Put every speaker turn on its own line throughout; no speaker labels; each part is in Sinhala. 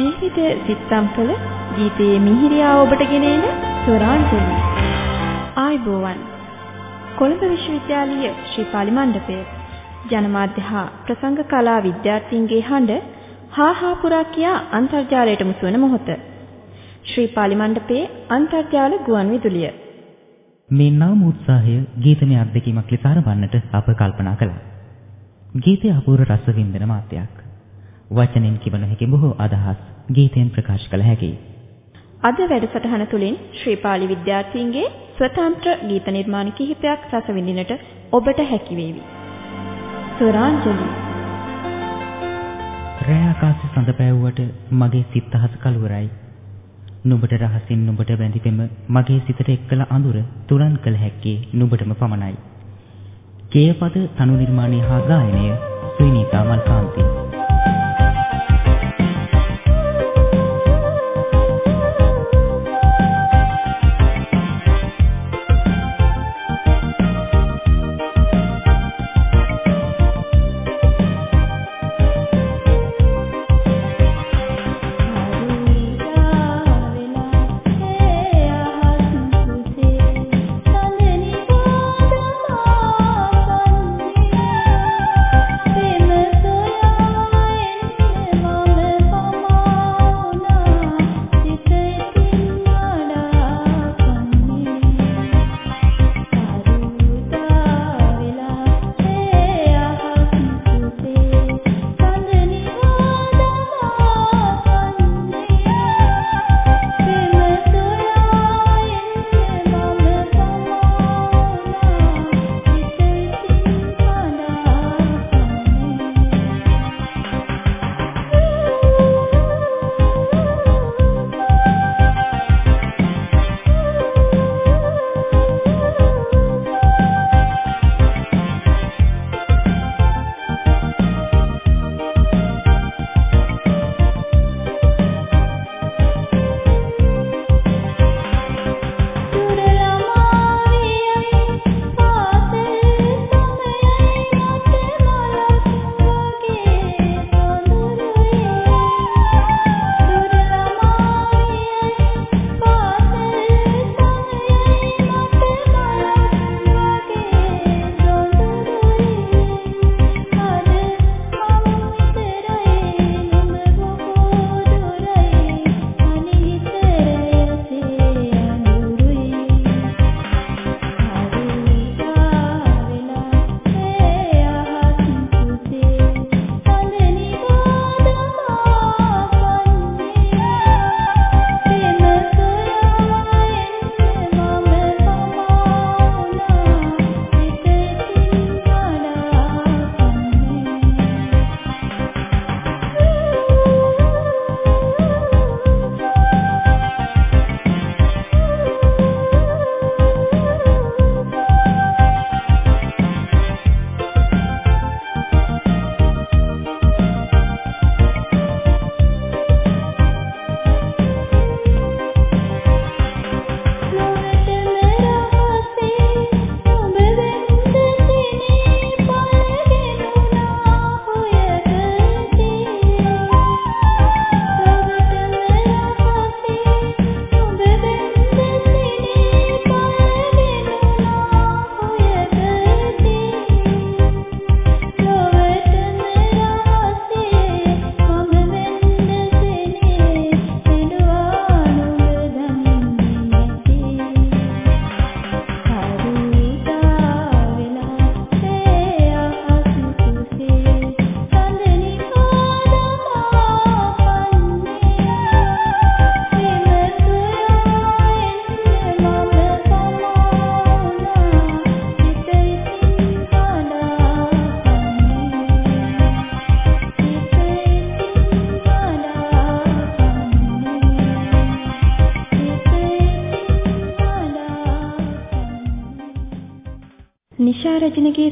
ජීවිතය සිත්තම් කළ ගීතයේ මිහිරියා ඔබට ගෙනෙන ස්වරාංජලි. ආයිබෝවන්. කොළඹ විශ්වවිද්‍යාලීය ශ්‍රී පාලි මණ්ඩපයේ ජනමාධ්‍ය හා ප්‍රසංග කලා විද්‍යාර්ථීන්ගේ හඬ හා හා පුරා කියා අන්තර්ජාලයට මුසුවන මොහොත. ශ්‍රී පාලි මණ්ඩපයේ අන්තර්ජාල ගුවන් විදුලිය.
මේ නවම උත්සාහය ගීතමය අත්දැකීමක් ලෙස ආරම්භන්නට අප කල්පනා කළා. ගීතයේ අපූර්ව රස වින්දන මාත්‍යක්. වචනෙන් කිව නොහැකි බොහෝ අදහස් ගීතෙන් ප්‍රකාශ කළ හැකියි.
අද වැඩසටහන තුලින් ශ්‍රී පාලි විද්‍යාර්ථීන්ගේ ස්වතන්ත්‍ර ගීත නිර්මාණ කිහිපයක් රස විඳින්නට ඔබට හැකි වේවි. ස්වරාංජලි
රෑ ආකාශ සඳ පැවුවට මගේ සිත් අහස කලවරයි. නුඹට රහසින් නුඹට බැඳි පෙම මගේ සිතට එක්කල අඳුර තුරන් කළ හැක්කේ නුඹටම පමණයි. කේයපද තනු නිර්මාණය හා ගායනය සුනීතා මල්කාන්ති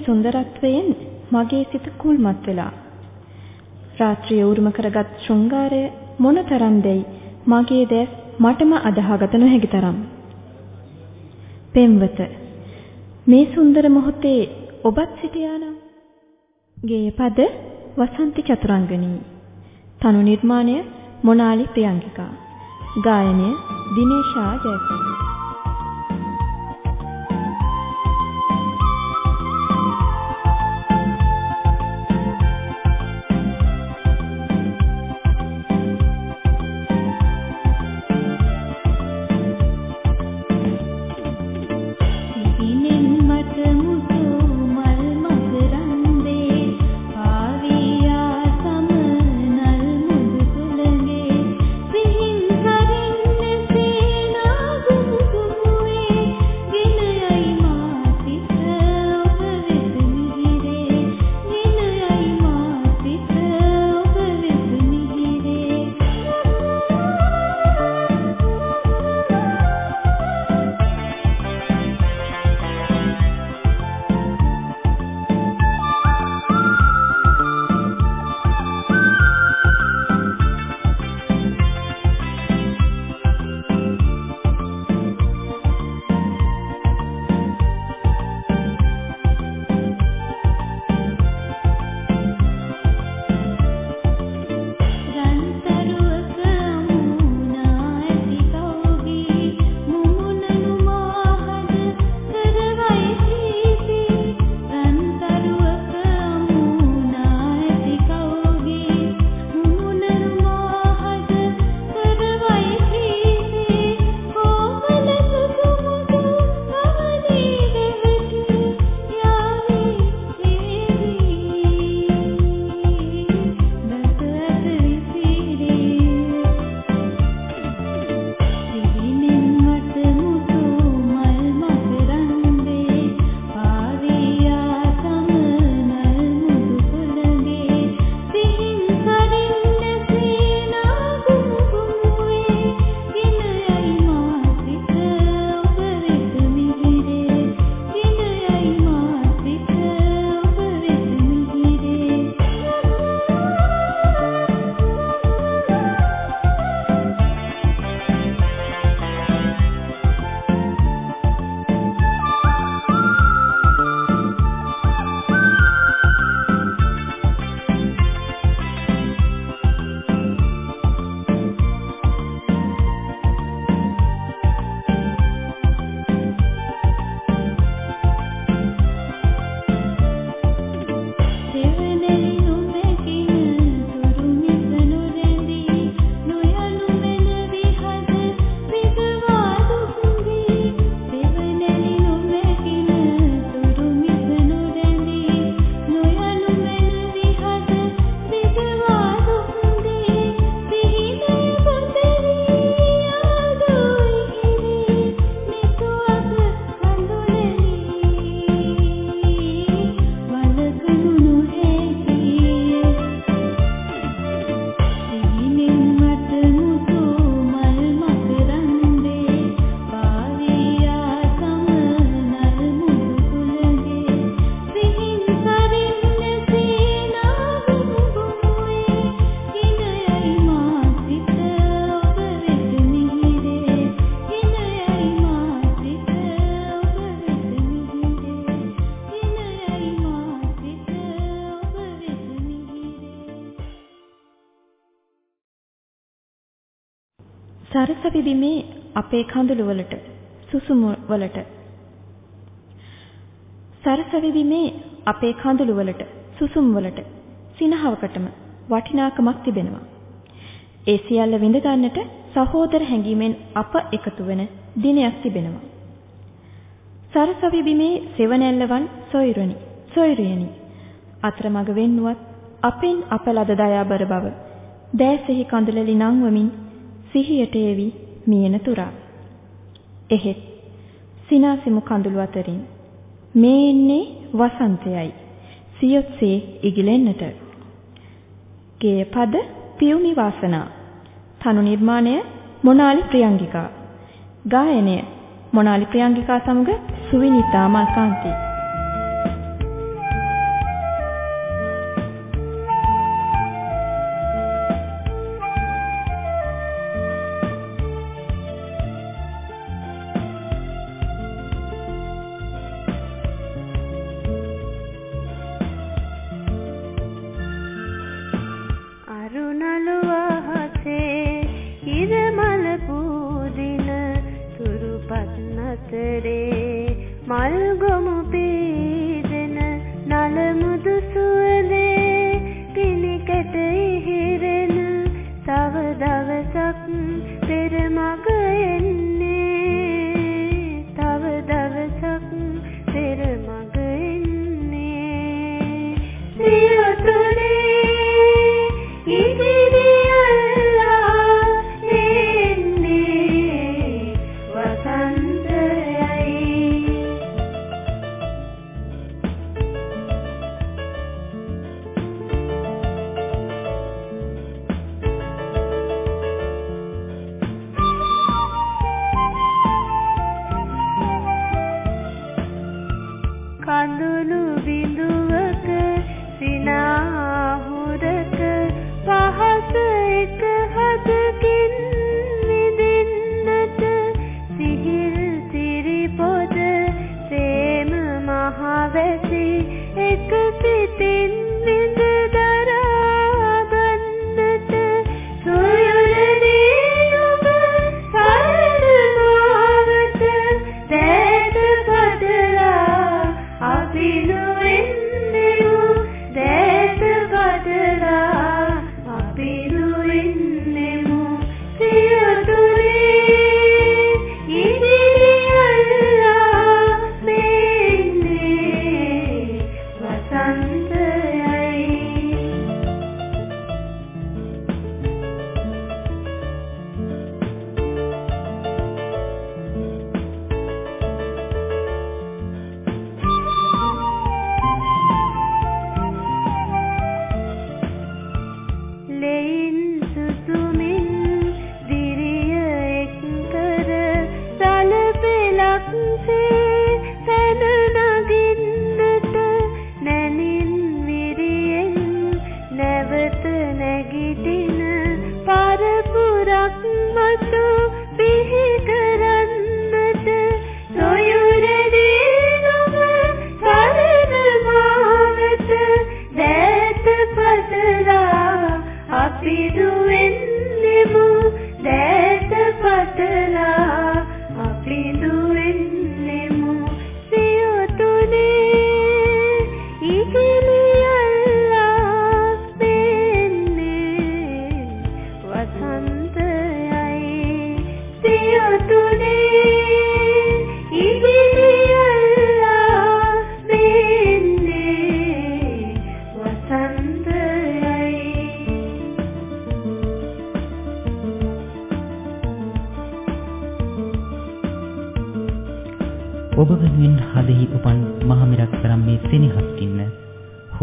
සුන්දරත්වයෙන් මගේ සිත කුල්මත් වෙලා. රාත්‍රිය උරුම කරගත් ශෘංගාරය මොනතරම් දෙයි මගේ දැස් මටම අදහාගත නොහැකි තරම්. පෙම්වත මේ සුන්දර මොහොතේ ඔබත් සිටියානම් ගේය පද වසන්ති චතුරංගනී තනු නිර්මාණය
මොනාලි ප්‍රියංගිකා. ගායනය දිනේෂා ජයසූරිය. සරසවි බිමේ අපේ කඳුළු වලට සුසුම වලට සරසවි බිමේ අපේ කඳුළු වලට සුසුම් වලට සිනහවකටම වටිනාකමක් තිබෙනවා. ඒ සියල්ල විඳ ගන්නට සහෝදර හැඟීමෙන් අප එකතු වෙන දිනයක් තිබෙනවා. සරසවි බිමේ සෙවණැල්ලවන් සොයුරණි සොයුරියනි අතරමඟ වෙන්නුවත් අපෙන් අප ලද දයාබර බව දෑසෙහි කඳුලලි නංවමින් සිහියට එවි මියන තුරා. එහෙත් සිනාසිමු කඳුළු අතරින් මේ එන්නේ වසන්තයයි. සියොත්සේ ඉගිලෙන්නට. ගේය පද පියුමි වාසනා. තනු නිර්මාණය මොනාලි ප්‍රියංගිකා. ගායනය මොනාලි ප්‍රියංගිකා සමග සුවිනිතා මාකාන්ති.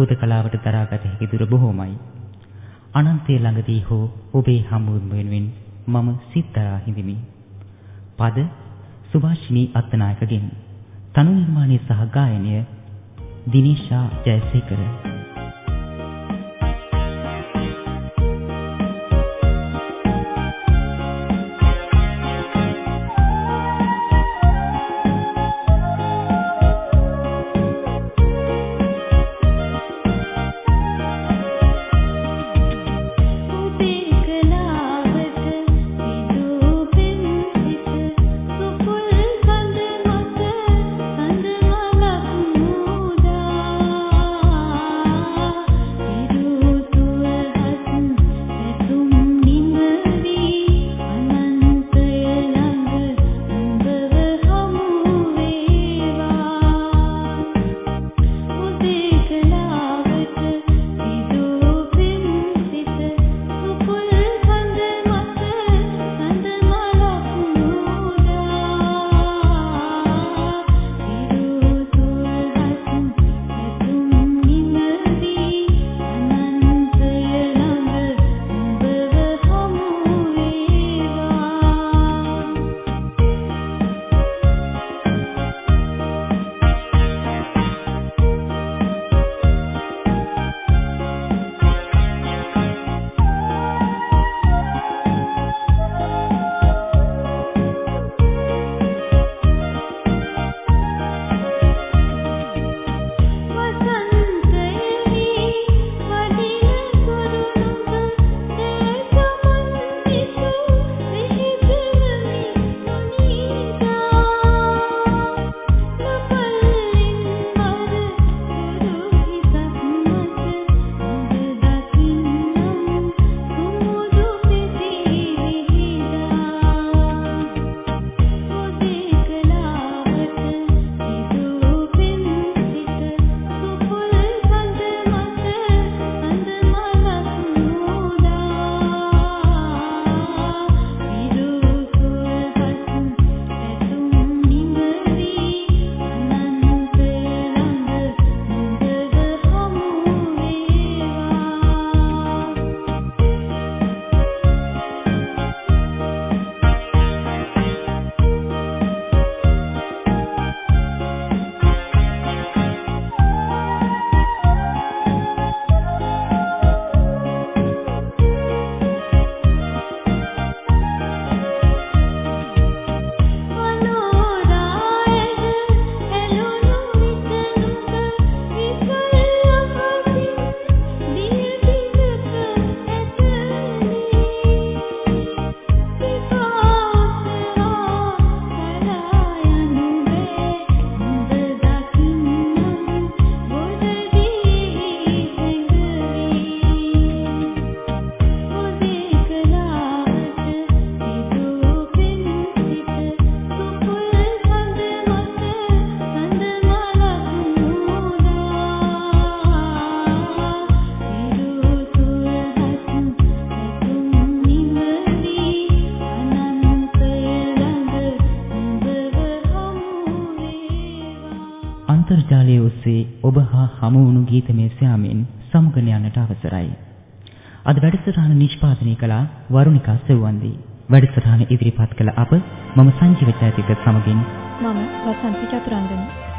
හුදකලාවට දරාගත හැකි දුර බොහෝමයි. අනන්තයේ ළඟදී හෝ ඔබේ හමුවීම වෙනුවෙන් මම සිත්තරා හිඳිමි. පද සුභාෂිනී අත්නායකගෙන් තනු නිර්මාණය සහ ගායනය දිනේෂා ජයසේකර ගීතමය සෑමෙන් සමුගන යන්නට අවසරයි. අද වැඩසටහන නිෂ්පාදනය කළ වරුණිකා සෙව්වන්දි. වැඩසටහන ඉදිරිපත් කළ අප මම සංජීව චෛත්‍යක සමගින්
මම වසන්ති චතුරංගනී